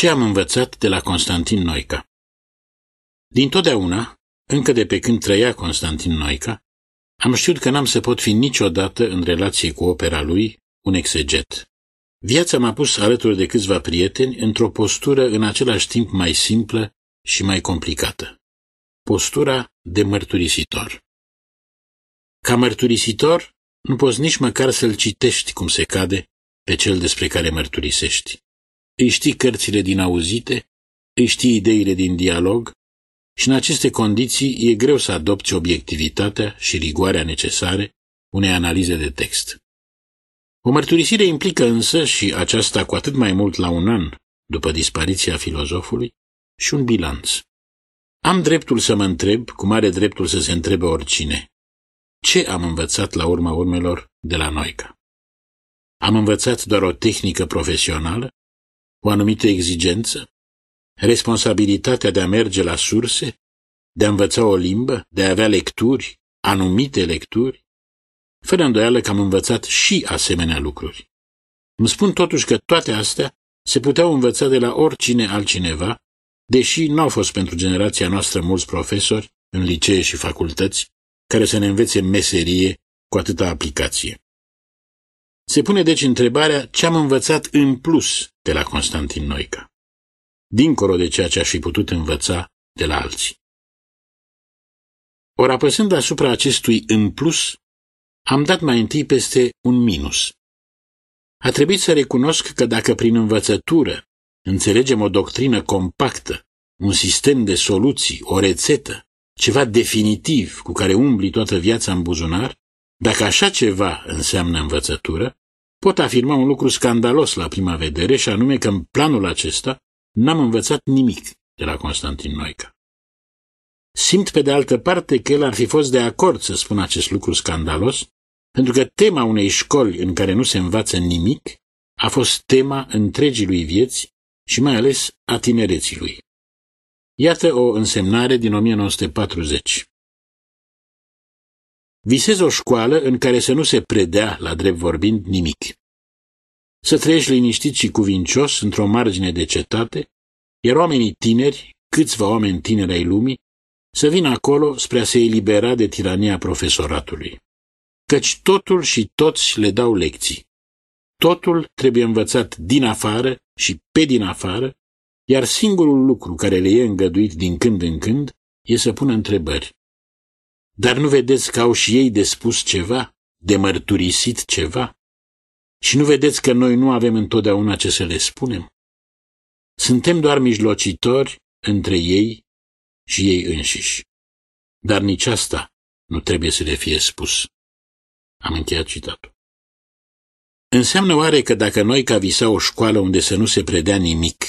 Ce am învățat de la Constantin Noica? Din totdeauna, încă de pe când trăia Constantin Noica, am știut că n-am să pot fi niciodată în relație cu opera lui un exeget. Viața m-a pus alături de câțiva prieteni într-o postură în același timp mai simplă și mai complicată. Postura de mărturisitor. Ca mărturisitor, nu poți nici măcar să-l citești cum se cade pe cel despre care mărturisești. Îi știi cărțile din auzite, îi știi ideile din dialog și în aceste condiții e greu să adopți obiectivitatea și rigoarea necesare unei analize de text. O mărturisire implică însă, și aceasta cu atât mai mult la un an după dispariția filozofului, și un bilanț. Am dreptul să mă întreb, cum are dreptul să se întrebe oricine, ce am învățat la urma urmelor de la Noica? Am învățat doar o tehnică profesională, o anumită exigență, responsabilitatea de a merge la surse, de a învăța o limbă, de a avea lecturi, anumite lecturi, fără îndoială că am învățat și asemenea lucruri. Îmi spun totuși că toate astea se puteau învăța de la oricine altcineva, deși nu au fost pentru generația noastră mulți profesori în licee și facultăți care să ne învețe meserie cu atâta aplicație. Se pune deci întrebarea ce am învățat în plus de la Constantin Noica, dincolo de ceea ce aș fi putut învăța de la alții. Ori apăsând asupra acestui în plus, am dat mai întâi peste un minus. A trebuit să recunosc că dacă prin învățătură înțelegem o doctrină compactă, un sistem de soluții, o rețetă, ceva definitiv cu care umbli toată viața în buzunar, dacă așa ceva înseamnă învățătură, pot afirma un lucru scandalos la prima vedere și anume că în planul acesta n-am învățat nimic de la Constantin Noica. Simt pe de altă parte că el ar fi fost de acord să spun acest lucru scandalos, pentru că tema unei școli în care nu se învață nimic a fost tema întregii lui vieți și mai ales a tinereții lui. Iată o însemnare din 1940. Visez o școală în care să nu se predea, la drept vorbind, nimic. Să trăiești liniștit și cuvincios într-o margine de cetate, iar oamenii tineri, câțiva oameni tineri ai lumii, să vină acolo spre a se elibera de tirania profesoratului. Căci totul și toți le dau lecții. Totul trebuie învățat din afară și pe din afară, iar singurul lucru care le e îngăduit din când în când e să pună întrebări. Dar nu vedeți că au și ei de spus ceva, de mărturisit ceva? Și nu vedeți că noi nu avem întotdeauna ce să le spunem? Suntem doar mijlocitori între ei și ei înșiși. Dar nici asta nu trebuie să le fie spus. Am încheiat citatul. Înseamnă oare că dacă noi ca visa o școală unde să nu se predea nimic,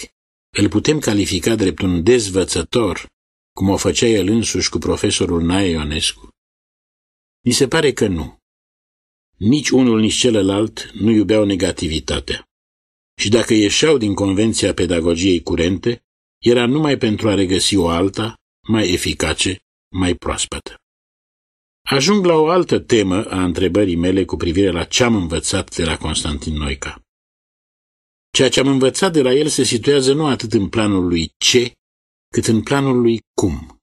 îl putem califica drept un dezvățător, cum o făcea el însuși cu profesorul Nae Ionescu? Mi se pare că nu. Nici unul, nici celălalt nu iubeau negativitatea. Și dacă ieșeau din convenția pedagogiei curente, era numai pentru a regăsi o alta, mai eficace, mai proaspătă. Ajung la o altă temă a întrebării mele cu privire la ce am învățat de la Constantin Noica. Ceea ce am învățat de la el se situează nu atât în planul lui ce, cât în planul lui cum.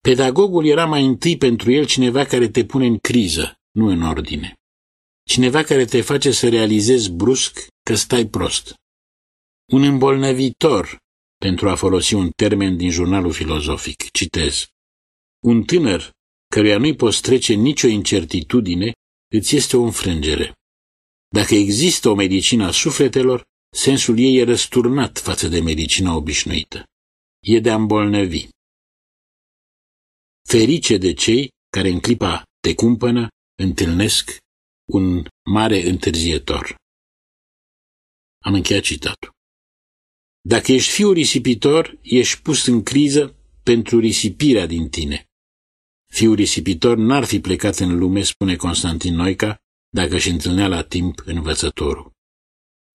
Pedagogul era mai întâi pentru el cineva care te pune în criză, nu în ordine. Cineva care te face să realizezi brusc că stai prost. Un îmbolnăvitor, pentru a folosi un termen din jurnalul filozofic, citez. Un tânăr căruia nu-i poți trece nicio incertitudine, îți este o înfrângere. Dacă există o medicină a sufletelor, sensul ei e răsturnat față de medicina obișnuită. E de a îmbolnăvi. Ferice de cei care în clipa te cumpănă întâlnesc un mare întârzietor. Am încheiat citatul. Dacă ești fiul risipitor, ești pus în criză pentru risipirea din tine. Fiul risipitor n-ar fi plecat în lume, spune Constantin Noica, dacă își întâlnea la timp învățătorul.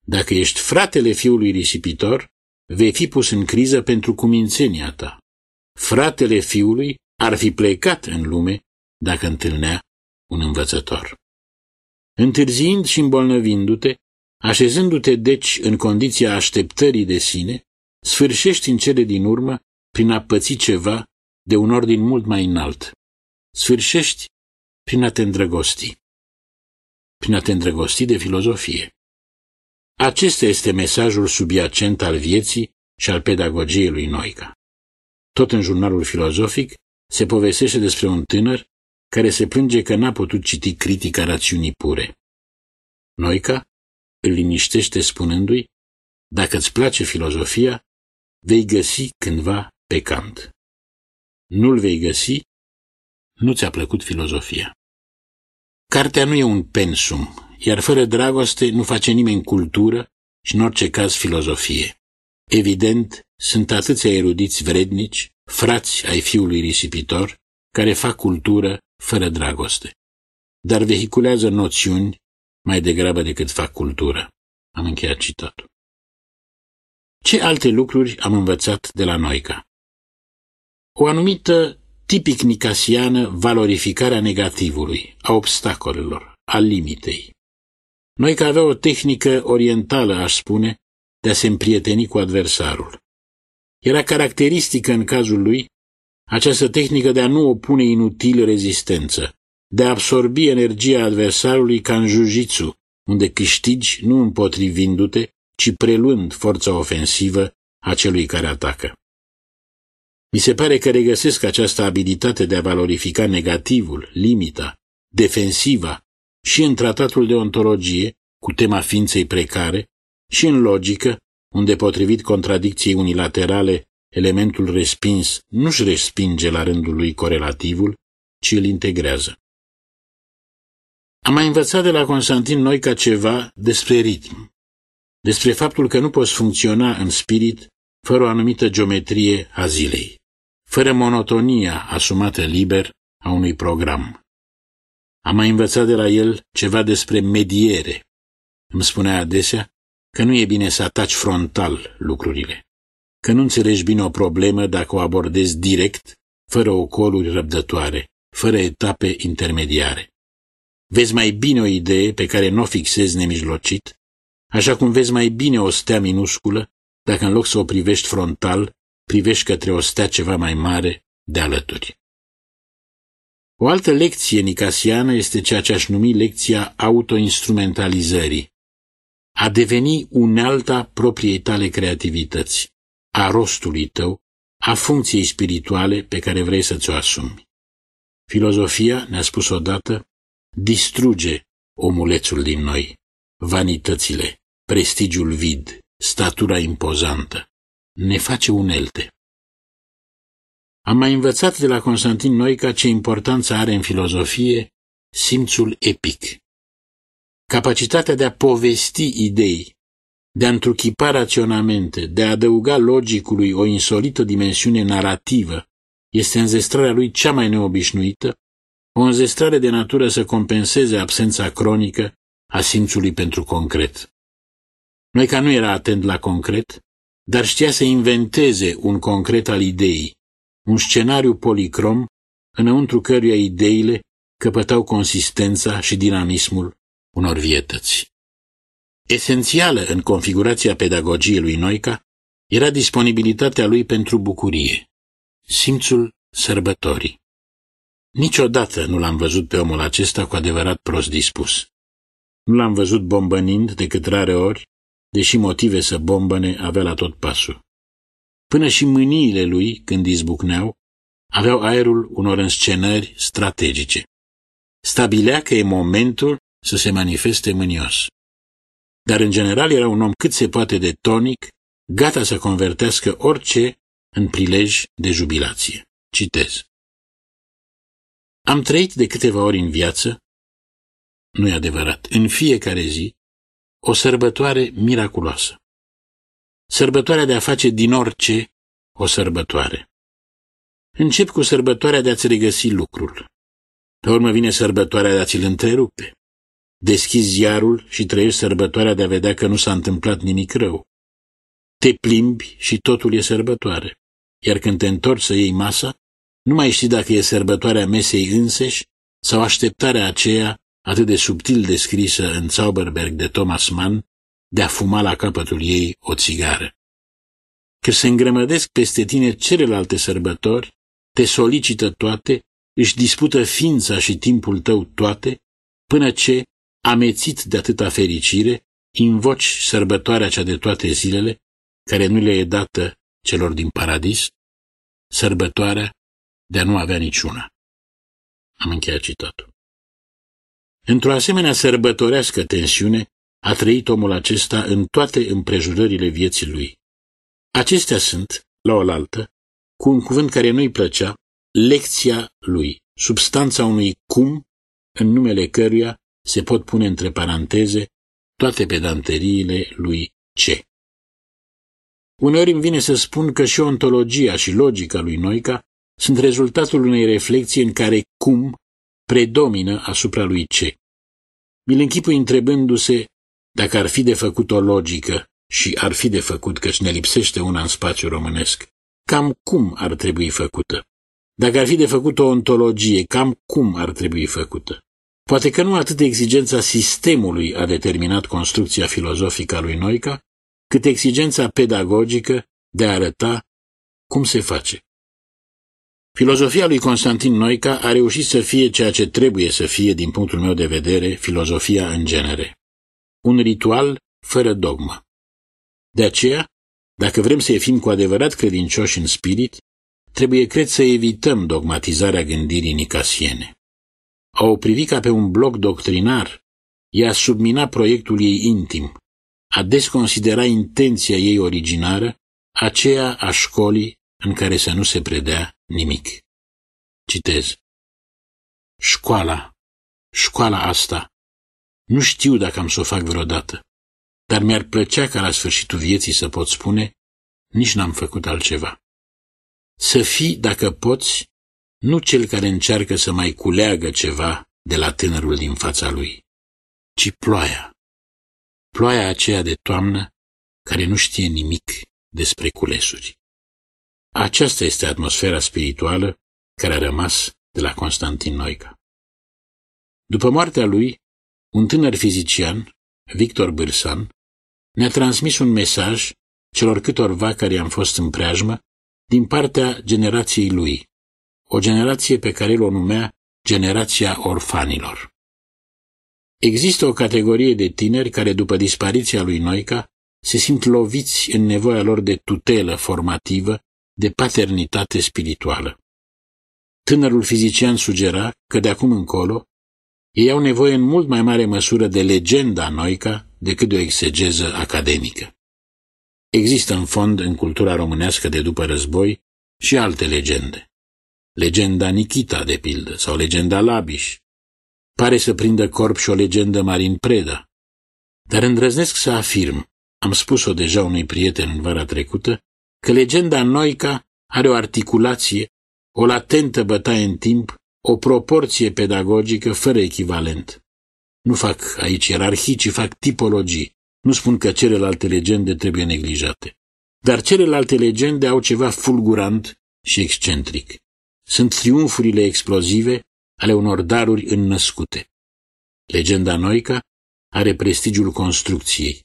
Dacă ești fratele fiului risipitor, vei fi pus în criză pentru cumințenia ta. Fratele fiului ar fi plecat în lume dacă întâlnea un învățător. Întârziind și îmbolnăvindu-te, Așezându-te deci în condiția așteptării de sine, sfârșești în cele din urmă prin a păți ceva de un ordin mult mai înalt. Sfârșești prin a te îndrăgosti. Prin a te îndrăgosti de filozofie. Acesta este mesajul subiacent al vieții și al pedagogiei lui Noica. Tot în jurnalul filozofic se povestește despre un tânăr care se plânge că n-a putut citi critica rațiunii pure. Noica îl liniștește spunându-i, dacă îți place filozofia, vei găsi cândva pe Kant. Nu-l vei găsi, nu ți-a plăcut filozofia. Cartea nu e un pensum, iar fără dragoste nu face nimeni cultură și în orice caz filozofie. Evident, sunt atâția erudiți vrednici, frați ai fiului risipitor, care fac cultură fără dragoste, dar vehiculează noțiuni mai degrabă decât fac cultură. Am încheiat citatul. Ce alte lucruri am învățat de la Noica? O anumită tipic nicasiană valorificare a negativului, a obstacolelor, a limitei. Noica avea o tehnică orientală, aș spune, de a se împrieteni cu adversarul. Era caracteristică în cazul lui această tehnică de a nu opune inutil rezistență, de a absorbi energia adversarului ca în jujitsu, unde câștigi nu împotrivindu-te, ci preluând forța ofensivă a celui care atacă. Mi se pare că regăsesc această abilitate de a valorifica negativul, limita, defensiva și în tratatul de ontologie, cu tema ființei precare, și în logică, unde, potrivit contradicției unilaterale, elementul respins nu-și respinge la rândul lui corelativul, ci îl integrează. Am mai învățat de la Constantin Noica ceva despre ritm, despre faptul că nu poți funcționa în spirit fără o anumită geometrie a zilei, fără monotonia asumată liber a unui program. Am mai învățat de la el ceva despre mediere. Îmi spunea adesea că nu e bine să ataci frontal lucrurile, că nu înțelegi bine o problemă dacă o abordezi direct, fără ocoluri răbdătoare, fără etape intermediare. Vezi mai bine o idee pe care nu o fixezi nemijlocit, așa cum vezi mai bine o stea minusculă, dacă în loc să o privești frontal, privești către o stea ceva mai mare de alături. O altă lecție nicasiană este ceea ce aș numi lecția autoinstrumentalizării, a deveni unealta propriei tale creativități, a rostului tău, a funcției spirituale pe care vrei să ți-o asumi. Filozofia, ne-a spus odată, distruge omulețul din noi, vanitățile, prestigiul vid, statura impozantă, ne face unelte. Am mai învățat de la Constantin Noica ce importanță are în filozofie simțul epic. Capacitatea de a povesti idei, de a întruchipa raționamente, de a adăuga logicului o insolită dimensiune narrativă, este înzestrarea lui cea mai neobișnuită, o înzestrare de natură să compenseze absența cronică a simțului pentru concret. Noica nu era atent la concret, dar știa să inventeze un concret al ideii, un scenariu policrom înăuntru căruia ideile căpătau consistența și dinamismul unor vietăți. Esențială în configurația pedagogiei lui Noica era disponibilitatea lui pentru bucurie, simțul sărbătorii. Niciodată nu l-am văzut pe omul acesta cu adevărat prost dispus. Nu l-am văzut bombănind decât rare ori, deși motive să bombăne avea la tot pasul. Până și mâniile lui, când izbucneau, aveau aerul unor înscenări strategice. Stabilea că e momentul să se manifeste mânios. Dar în general era un om cât se poate de tonic, gata să convertească orice în prilej de jubilație. Citez. Am trăit de câteva ori în viață, nu e adevărat, în fiecare zi, o sărbătoare miraculoasă. Sărbătoarea de a face din orice o sărbătoare. Încep cu sărbătoarea de a-ți regăsi lucrul. Pe urmă vine sărbătoarea de a-ți-l întrerupe. Deschizi ziarul și trăiești sărbătoarea de a vedea că nu s-a întâmplat nimic rău. Te plimbi și totul e sărbătoare. Iar când te întorci să iei masa, nu mai știi dacă e sărbătoarea mesei înseși sau așteptarea aceea atât de subtil descrisă în Zauberberg de Thomas Mann, de a fuma la capătul ei o țigară. Că se îngrămădesc peste tine celelalte sărbători, te solicită toate, își dispută ființa și timpul tău toate, până ce, amețit de atâta fericire, invoci sărbătoarea cea de toate zilele, care nu le e dată celor din paradis, sărbătoarea de a nu avea niciuna. Am încheiat citatul. Într-o asemenea sărbătorească tensiune a trăit omul acesta în toate împrejurările vieții lui. Acestea sunt, la oaltă, cu un cuvânt care nu-i plăcea, lecția lui, substanța unui cum, în numele căruia se pot pune între paranteze toate pedanteriile lui C. Uneori îmi vine să spun că și ontologia și logica lui Noica sunt rezultatul unei reflexii în care cum predomină asupra lui ce. Mi-l închipui întrebându-se dacă ar fi de făcut o logică și ar fi de făcut căci ne lipsește una în spațiu românesc, cam cum ar trebui făcută? Dacă ar fi de făcut o ontologie, cam cum ar trebui făcută? Poate că nu atât exigența sistemului a determinat construcția filozofică a lui Noica, cât exigența pedagogică de a arăta cum se face. Filozofia lui Constantin Noica a reușit să fie ceea ce trebuie să fie, din punctul meu de vedere, filozofia în genere. Un ritual fără dogmă. De aceea, dacă vrem să fim cu adevărat credincioși în spirit, trebuie, cred, să evităm dogmatizarea gândirii nicasiene. A o privi ca pe un bloc doctrinar, ea submina proiectul ei intim, a desconsidera intenția ei originară, aceea a școlii în care să nu se predea nimic. Citez. Școala, școala asta, nu știu dacă am să o fac vreodată, dar mi-ar plăcea ca la sfârșitul vieții să pot spune, nici n-am făcut altceva. Să fii, dacă poți, nu cel care încearcă să mai culeagă ceva de la tânărul din fața lui, ci ploaia. Ploaia aceea de toamnă care nu știe nimic despre culesuri. Aceasta este atmosfera spirituală care a rămas de la Constantin Noica. După moartea lui, un tânăr fizician, Victor Bârsan, ne-a transmis un mesaj celor câtorva care am fost în preajmă din partea generației lui, o generație pe care el o numea generația orfanilor. Există o categorie de tineri care, după dispariția lui Noica, se simt loviți în nevoia lor de tutelă formativă, de paternitate spirituală. Tânărul fizician sugera că de acum încolo ei au nevoie în mult mai mare măsură de legenda Noica decât de o exegeză academică. Există în fond în cultura românească de după război și alte legende. Legenda Nikita, de pildă, sau legenda Labiș. Pare să prindă corp și o legendă Marin Preda. Dar îndrăznesc să afirm, am spus-o deja unui prieten în vara trecută, că legenda Noica are o articulație, o latentă bătaie în timp, o proporție pedagogică fără echivalent. Nu fac aici ierarhii, ci fac tipologii. Nu spun că celelalte legende trebuie neglijate. Dar celelalte legende au ceva fulgurant și excentric. Sunt triumfurile explozive ale unor daruri înnăscute. Legenda Noica are prestigiul construcției,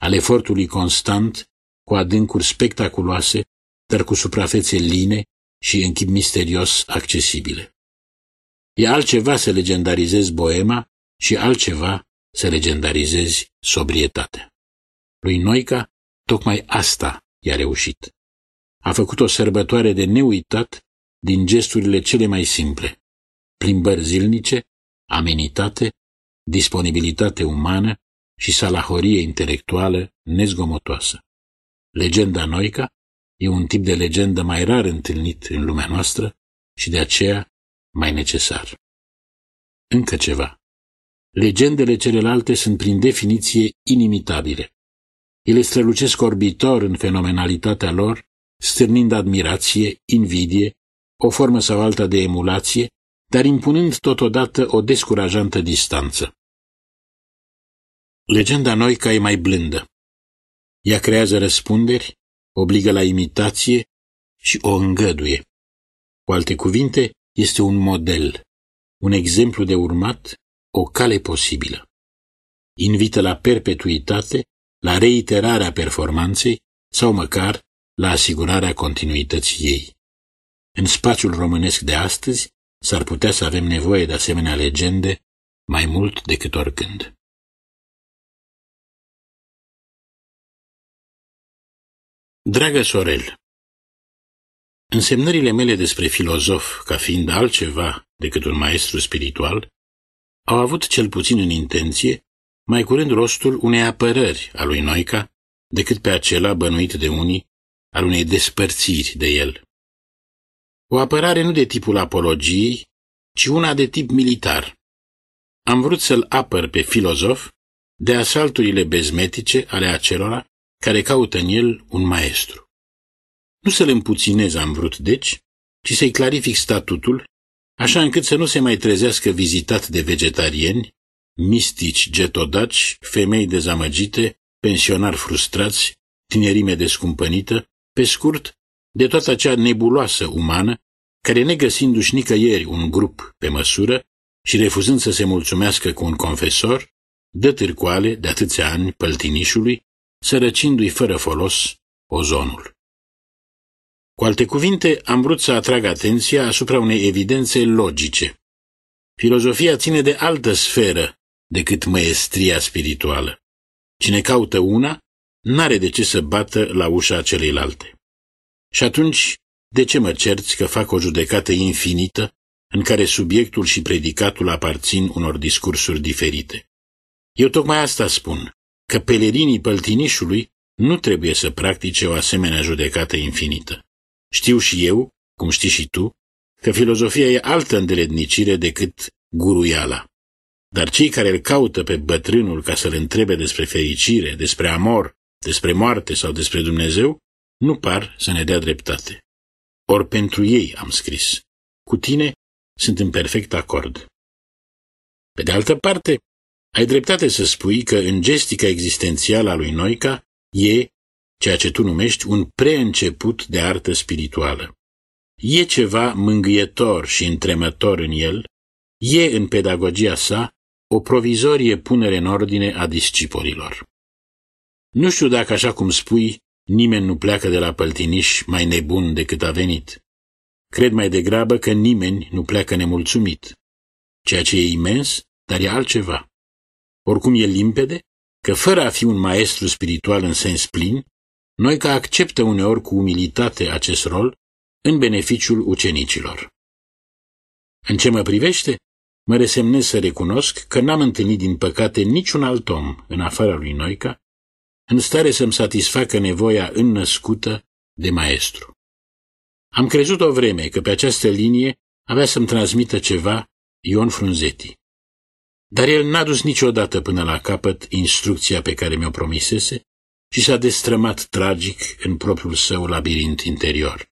al efortului constant, cu adâncuri spectaculoase, dar cu suprafețe line și în chip misterios accesibile. E altceva să legendarizezi boema și altceva să legendarizezi sobrietatea. Lui Noica tocmai asta i-a reușit. A făcut o sărbătoare de neuitat din gesturile cele mai simple. Plimbări zilnice, amenitate, disponibilitate umană și salahorie intelectuală nezgomotoasă. Legenda Noica e un tip de legendă mai rar întâlnit în lumea noastră și de aceea mai necesar. Încă ceva. Legendele celelalte sunt prin definiție inimitabile. Ele strălucesc orbitor în fenomenalitatea lor, stârnind admirație, invidie, o formă sau alta de emulație, dar impunând totodată o descurajantă distanță. Legenda Noica e mai blândă. Ea creează răspunderi, obligă la imitație și o îngăduie. Cu alte cuvinte, este un model, un exemplu de urmat, o cale posibilă. Invită la perpetuitate la reiterarea performanței sau măcar la asigurarea continuității ei. În spațiul românesc de astăzi s-ar putea să avem nevoie de asemenea legende mai mult decât oricând. Dragă Sorel, Însemnările mele despre filozof, ca fiind altceva decât un maestru spiritual, au avut cel puțin în intenție mai curând rostul unei apărări a lui Noica decât pe acela bănuit de unii al unei despărțiri de el. O apărare nu de tipul apologiei, ci una de tip militar. Am vrut să-l apăr pe filozof de asalturile bezmetice ale acelora care caută în el un maestru. Nu să-l împuținez am vrut, deci, ci să-i clarific statutul, așa încât să nu se mai trezească vizitat de vegetariani, mistici getodaci, femei dezamăgite, pensionari frustrați, tinerime descumpănită, pe scurt, de toată acea nebuloasă umană, care negăsindu-și nicăieri un grup pe măsură și refuzând să se mulțumească cu un confesor, dă târcoale de atâția ani păltinișului, sărăcindu-i fără folos ozonul. Cu alte cuvinte, am vrut să atrag atenția asupra unei evidențe logice. Filozofia ține de altă sferă decât măestria spirituală. Cine caută una, n-are de ce să bată la ușa celeilalte. Și atunci, de ce mă cerți că fac o judecată infinită în care subiectul și predicatul aparțin unor discursuri diferite? Eu tocmai asta spun, că pelerinii păltinișului nu trebuie să practice o asemenea judecată infinită. Știu și eu, cum știi și tu, că filozofia e altă îndeletnicire decât guruiala. Dar cei care îl caută pe bătrânul ca să-l întrebe despre fericire, despre amor, despre moarte sau despre Dumnezeu, nu par să ne dea dreptate. Ori pentru ei am scris. Cu tine sunt în perfect acord. Pe de altă parte, ai dreptate să spui că în gestica existențială a lui Noica e, ceea ce tu numești, un preînceput de artă spirituală. E ceva mângâietor și întremător în el, e în pedagogia sa o provizorie punere în ordine a discipolilor. Nu știu dacă, așa cum spui, nimeni nu pleacă de la păltiniș mai nebun decât a venit. Cred mai degrabă că nimeni nu pleacă nemulțumit, ceea ce e imens, dar e altceva. Oricum e limpede că, fără a fi un maestru spiritual în sens plin, noi că acceptă uneori cu umilitate acest rol în beneficiul ucenicilor. În ce mă privește, mă resemnez să recunosc că n-am întâlnit din păcate niciun alt om, în afara lui Noica, în stare să-mi satisfacă nevoia înnăscută de maestru. Am crezut o vreme că pe această linie avea să-mi transmită ceva Ion Frunzeti. Dar el n-a dus niciodată până la capăt instrucția pe care mi-o promisese și s-a destrămat tragic în propriul său labirint interior.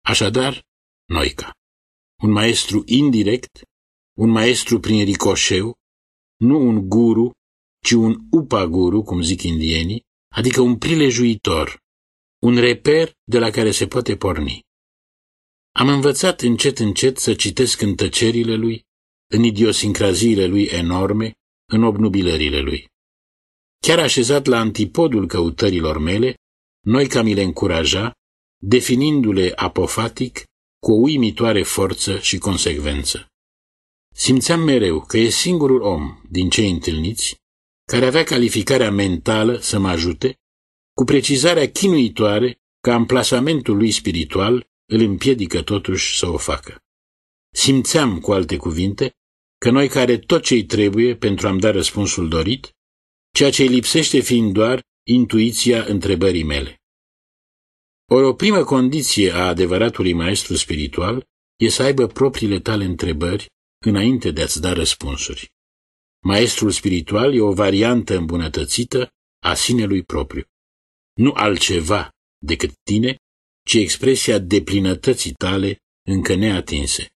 Așadar, Noica, un maestru indirect, un maestru prin ricoșeu, nu un guru, ci un upaguru, cum zic indienii, adică un prilejuitor, un reper de la care se poate porni. Am învățat încet încet să citesc în tăcerile lui, în idiosincraziile lui enorme, în obnubilările lui. Chiar așezat la antipodul căutărilor mele, noi ca mi le încuraja, definindu-le apofatic cu o uimitoare forță și consecvență. Simțeam mereu că e singurul om din cei întâlniți care avea calificarea mentală să mă ajute, cu precizarea chinuitoare că amplasamentul lui spiritual îl împiedică totuși să o facă. Simțeam, cu alte cuvinte, că noi care tot ce-i trebuie pentru a-mi da răspunsul dorit, ceea ce îi lipsește fiind doar intuiția întrebării mele. Ori o primă condiție a adevăratului maestru spiritual e să aibă propriile tale întrebări înainte de a-ți da răspunsuri. Maestrul spiritual e o variantă îmbunătățită a sinelui propriu. Nu altceva decât tine, ci expresia deplinătății tale încă neatinse.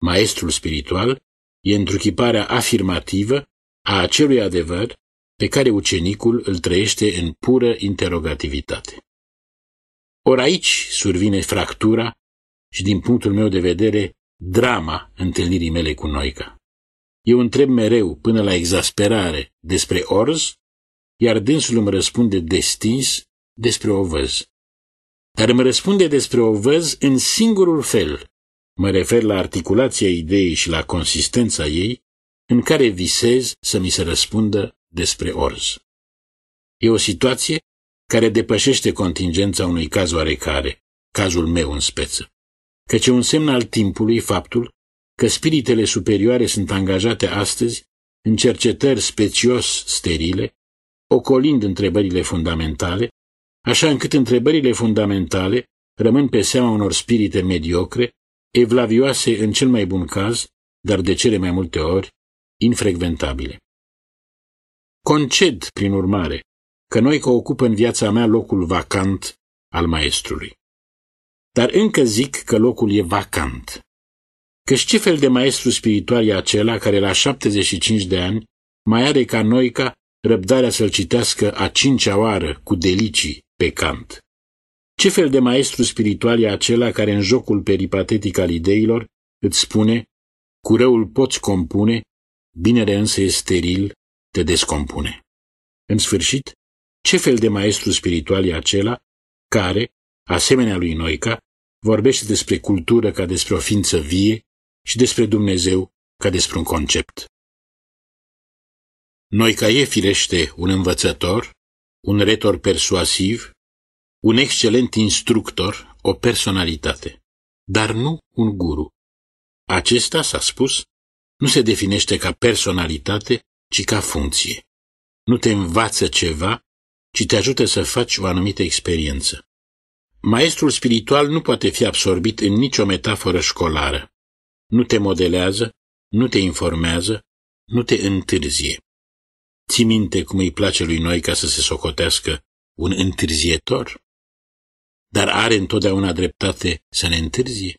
Maestrul spiritual e întruchiparea afirmativă a acelui adevăr pe care ucenicul îl trăiește în pură interogativitate. Ori aici survine fractura și, din punctul meu de vedere, drama întâlnirii mele cu Noica. Eu întreb mereu, până la exasperare, despre orz iar dânsul îmi răspunde destins despre o văz. Dar îmi răspunde despre o văz în singurul fel. Mă refer la articulația ideii și la consistența ei, în care visez să mi se răspundă despre orz. E o situație care depășește contingența unui caz oarecare, cazul meu în speță, căci e un semn al timpului faptul că spiritele superioare sunt angajate astăzi în cercetări specios sterile, ocolind întrebările fundamentale, așa încât întrebările fundamentale rămân pe seama unor spirite mediocre, evlavioase în cel mai bun caz, dar de cele mai multe ori infrecventabile. Conced, prin urmare, că noi că ocupă în viața mea locul vacant al maestrului. Dar încă zic că locul e vacant. Căci ce fel de maestru spiritual e acela care la 75 de ani mai are ca noi ca răbdarea să-l citească a cincea oară cu delicii pe cant? Ce fel de maestru spiritual e acela care în jocul peripatetic al ideilor îți spune, cu răul poți compune, binele însă e steril, te descompune. În sfârșit, ce fel de maestru spiritual e acela care, asemenea lui Noica, vorbește despre cultură ca despre o ființă vie și despre Dumnezeu ca despre un concept. Noica e firește un învățător, un retor persuasiv, un excelent instructor, o personalitate, dar nu un guru. Acesta, s-a spus, nu se definește ca personalitate, ci ca funcție. Nu te învață ceva, ci te ajută să faci o anumită experiență. Maestrul spiritual nu poate fi absorbit în nicio metaforă școlară. Nu te modelează, nu te informează, nu te întârzie. Ți minte cum îi place lui noi ca să se socotească un întârzietor? Dar are întotdeauna dreptate să ne întârzie?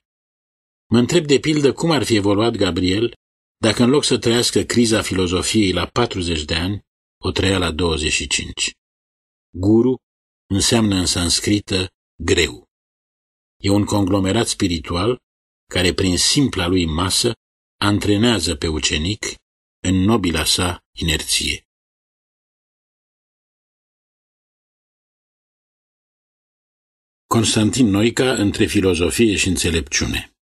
Mă întreb de pildă cum ar fi evoluat Gabriel dacă în loc să trăiască criza filozofiei la 40 de ani, o trăia la 25. Guru înseamnă în sanscrită greu. E un conglomerat spiritual care prin simpla lui masă antrenează pe ucenic în nobila sa inerție. Constantin Noica între filozofie și înțelepciune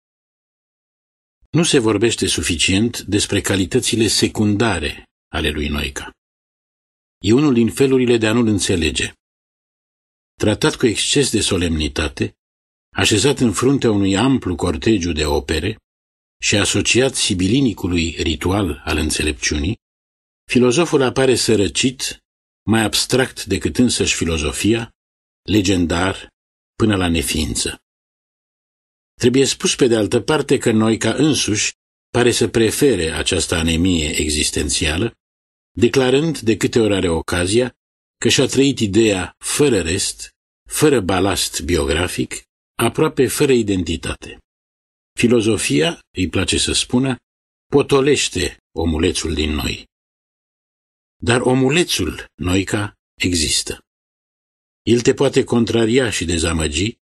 Nu se vorbește suficient despre calitățile secundare ale lui Noica. E unul din felurile de a nu-l înțelege. Tratat cu exces de solemnitate, așezat în fruntea unui amplu cortegiu de opere și asociat sibilinicului ritual al înțelepciunii, filozoful apare sărăcit, mai abstract decât însăși filozofia, legendar până la neființă. Trebuie spus pe de altă parte că noi ca însuși pare să prefere această anemie existențială, declarând de câte ori are ocazia că și-a trăit ideea fără rest, fără balast biografic, aproape fără identitate. Filozofia, îi place să spună, potolește omulețul din noi. Dar omulețul, Noica, există. El te poate contraria și dezamăgi,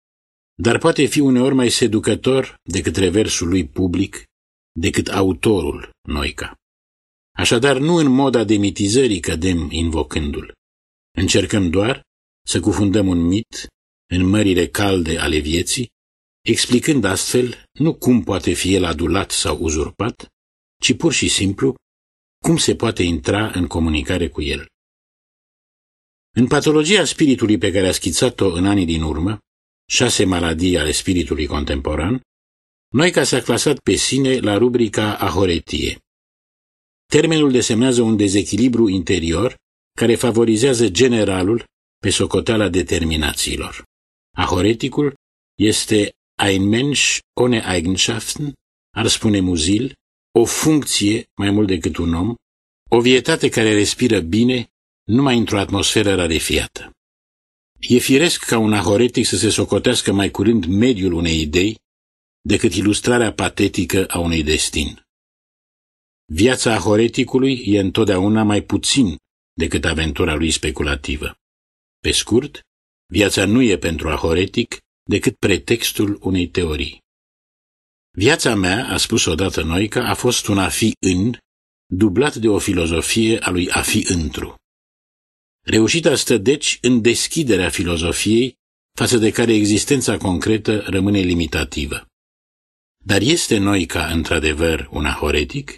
dar poate fi uneori mai seducător decât reversul lui public, decât autorul, Noica. Așadar, nu în moda demitizării cădem invocându-l. Încercăm doar să cufundăm un mit în mările calde ale vieții, explicând astfel nu cum poate fi el adulat sau uzurpat, ci pur și simplu cum se poate intra în comunicare cu el. În patologia spiritului pe care a schițat-o în anii din urmă, șase maladii ale spiritului contemporan, Noica s-a clasat pe sine la rubrica ahoretie. Termenul desemnează un dezechilibru interior care favorizează generalul pe socoteala determinațiilor. Ahoreticul este ein Mensch ohne Eigenschaften, ar spune Muzil, o funcție mai mult decât un om, o vietate care respiră bine numai într-o atmosferă rarefiată. E firesc ca un ahoretic să se socotească mai curând mediul unei idei decât ilustrarea patetică a unui destin. Viața ahoreticului e întotdeauna mai puțin decât aventura lui speculativă. Pe scurt, viața nu e pentru ahoretic decât pretextul unei teorii. Viața mea, a spus odată Noica, a fost un a fi în, dublat de o filozofie a lui a fi întru. Reușita stă deci în deschiderea filozofiei față de care existența concretă rămâne limitativă. Dar este Noica într-adevăr un ahoretic?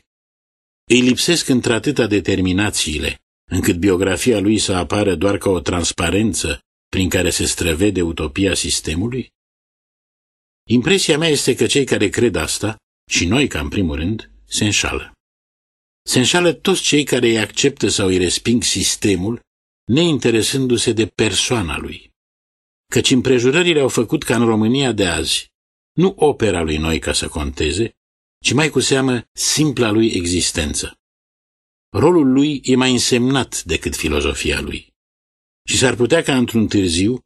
Îi lipsesc într-atâta determinațiile, încât biografia lui să apară doar ca o transparență prin care se străvede utopia sistemului? Impresia mea este că cei care cred asta, și noi ca în primul rând, se înșală. Se înșală toți cei care îi acceptă sau îi resping sistemul, neinteresându-se de persoana lui. Căci împrejurările au făcut ca în România de azi, nu opera lui noi ca să conteze, ci mai cu seamă simpla lui existență. Rolul lui e mai însemnat decât filozofia lui. Și s-ar putea ca într-un târziu,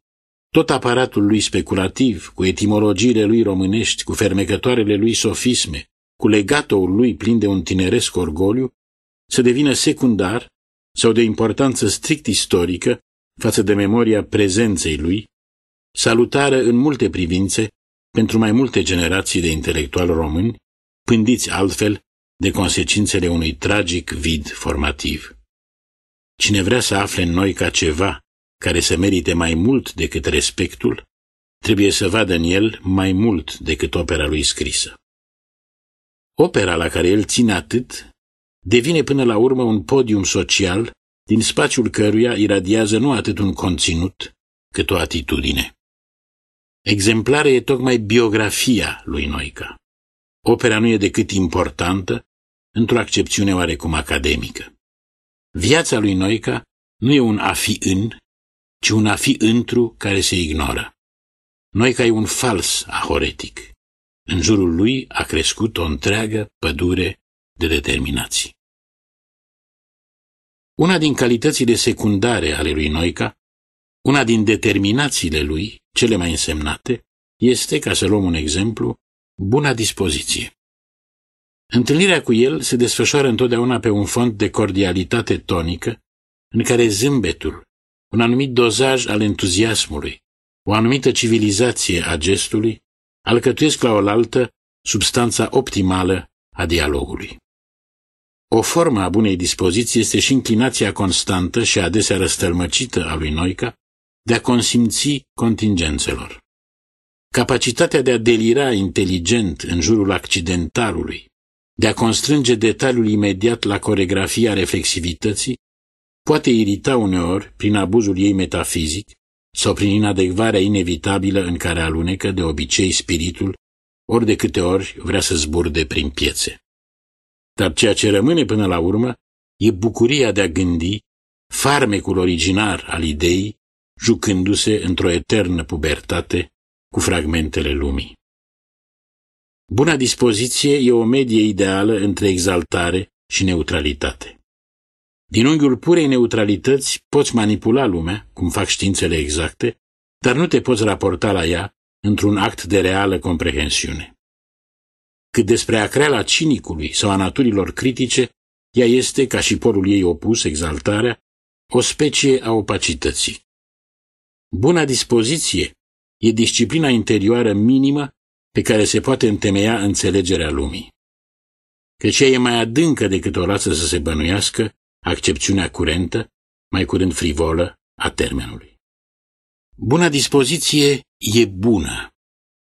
tot aparatul lui speculativ, cu etimologiile lui românești, cu fermecătoarele lui sofisme, cu legatoul lui plin de un tineresc orgoliu, să devină secundar sau de importanță strict istorică față de memoria prezenței lui, salutară în multe privințe pentru mai multe generații de intelectuali români, pândiți altfel de consecințele unui tragic vid formativ. Cine vrea să afle în noi ca ceva care să merite mai mult decât respectul, trebuie să vadă în el mai mult decât opera lui scrisă. Opera la care el ține atât devine până la urmă un podium social din spațiul căruia iradiază nu atât un conținut, cât o atitudine. Exemplară e tocmai biografia lui Noica. Opera nu e decât importantă, într-o accepțiune oarecum academică. Viața lui Noica nu e un a fi în, ci un a fi întru care se ignoră. Noica e un fals ahoretic. În jurul lui a crescut o întreagă pădure de determinații. Una din calitățile secundare ale lui Noica, una din determinațiile lui, cele mai însemnate, este, ca să luăm un exemplu, buna dispoziție. Întâlnirea cu el se desfășoară întotdeauna pe un fond de cordialitate tonică, în care zâmbetul, un anumit dozaj al entuziasmului, o anumită civilizație a gestului, alcătuiesc la oaltă substanța optimală a dialogului. O formă a bunei dispoziții este și inclinația constantă și adesea răstălmăcită a lui Noica de a consimți contingențelor. Capacitatea de a delira inteligent în jurul accidentalului, de a constrânge detaliul imediat la coregrafia reflexivității, poate irita uneori prin abuzul ei metafizic sau prin inadecvarea inevitabilă în care alunecă de obicei spiritul, ori de câte ori vrea să zburde prin piețe. Dar ceea ce rămâne până la urmă e bucuria de a gândi, farmecul originar al ideii, jucându-se într-o eternă pubertate cu fragmentele lumii. Buna dispoziție e o medie ideală între exaltare și neutralitate. Din unghiul purei neutralități poți manipula lumea, cum fac științele exacte, dar nu te poți raporta la ea într-un act de reală comprehensiune. Cât despre acreala cinicului sau a naturilor critice, ea este, ca și porul ei opus, exaltarea, o specie a opacității. Buna dispoziție e disciplina interioară minimă pe care se poate întemeia înțelegerea lumii. Căci ea e mai adâncă decât o lasă să se bănuiască accepțiunea curentă, mai curând frivolă, a termenului. Buna dispoziție e bună,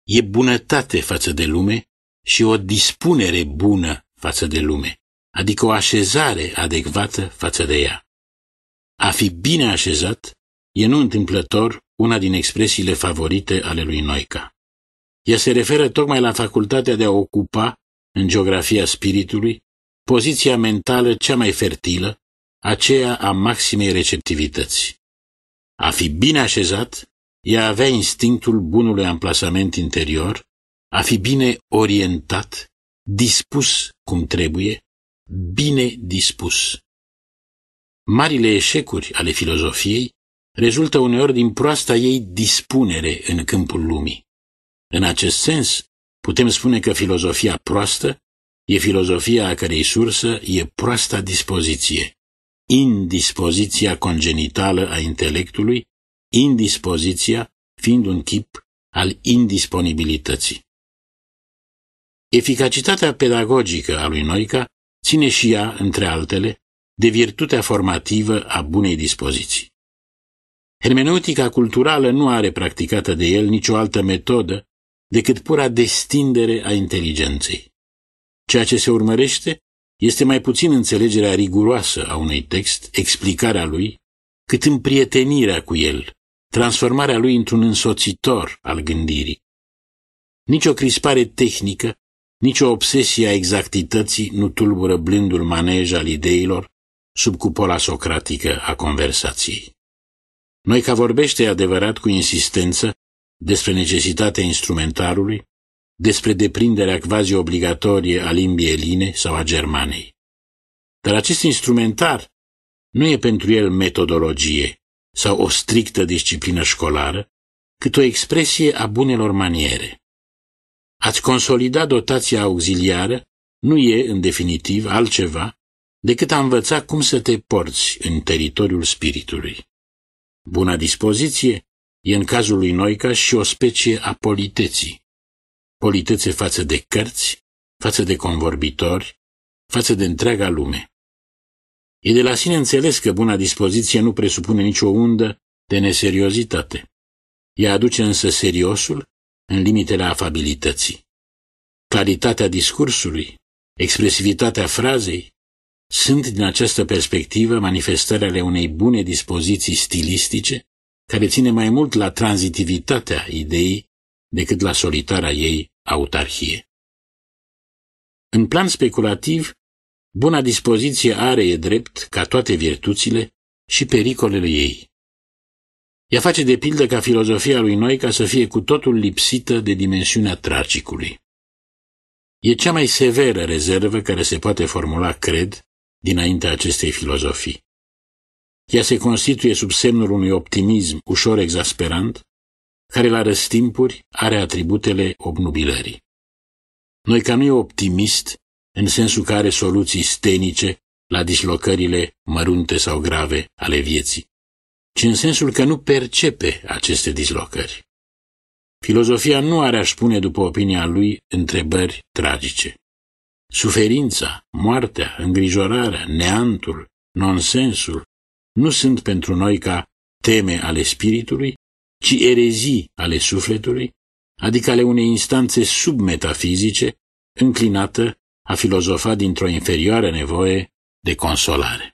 e bunătate față de lume și o dispunere bună față de lume, adică o așezare adecvată față de ea. A fi bine așezat e nu întâmplător una din expresiile favorite ale lui Noica. Ea se referă tocmai la facultatea de a ocupa, în geografia spiritului, poziția mentală cea mai fertilă, aceea a maximei receptivități. A fi bine așezat, ea avea instinctul bunului amplasament interior, a fi bine orientat, dispus cum trebuie, bine dispus. Marile eșecuri ale filozofiei rezultă uneori din proasta ei dispunere în câmpul lumii. În acest sens, putem spune că filozofia proastă e filozofia a cărei sursă e proasta dispoziție, indispoziția congenitală a intelectului, indispoziția fiind un chip al indisponibilității. Eficacitatea pedagogică a lui Noica ține și ea, între altele, de virtutea formativă a bunei dispoziții. Hermeneutica culturală nu are practicată de el nicio altă metodă decât pura destindere a inteligenței. Ceea ce se urmărește este mai puțin înțelegerea riguroasă a unui text, explicarea lui, cât împrietenirea cu el, transformarea lui într-un însoțitor al gândirii. Nici o crispare tehnică, nici o obsesie a exactității nu tulbură blândul manej al ideilor sub cupola socratică a conversației. Noi ca vorbește adevărat cu insistență despre necesitatea instrumentarului, despre deprinderea quasi obligatorie a limbii eline sau a germanei. Dar acest instrumentar nu e pentru el metodologie sau o strictă disciplină școlară, cât o expresie a bunelor maniere. Ați consolida dotația auxiliară nu e, în definitiv, altceva decât a învăța cum să te porți în teritoriul spiritului. Buna dispoziție e în cazul lui Noica și o specie a politeții. Politețe față de cărți, față de convorbitori, față de întreaga lume. E de la sine înțeles că buna dispoziție nu presupune nicio undă de neseriozitate. Ea aduce însă seriosul în limitele afabilității. Claritatea discursului, expresivitatea frazei, sunt din această perspectivă manifestări ale unei bune dispoziții stilistice, care ține mai mult la tranzitivitatea ideii decât la solitara ei autarhie. În plan speculativ, buna dispoziție are, e drept, ca toate virtuțile, și pericolele ei. Ea face de pildă ca filozofia lui Noica să fie cu totul lipsită de dimensiunea tragicului. E cea mai severă rezervă care se poate formula, cred, dinaintea acestei filozofii. Ea se constituie sub semnul unui optimism ușor exasperant, care la răstimpuri are atributele obnubilării. Noi ca nu e optimist în sensul că are soluții stenice la dislocările mărunte sau grave ale vieții, ci în sensul că nu percepe aceste dislocări. Filozofia nu are, aș spune, după opinia lui, întrebări tragice. Suferința, moartea, îngrijorarea, neantul, nonsensul nu sunt pentru noi ca teme ale spiritului, ci erezii ale sufletului, adică ale unei instanțe submetafizice, înclinată a filozofa dintr-o inferioară nevoie de consolare.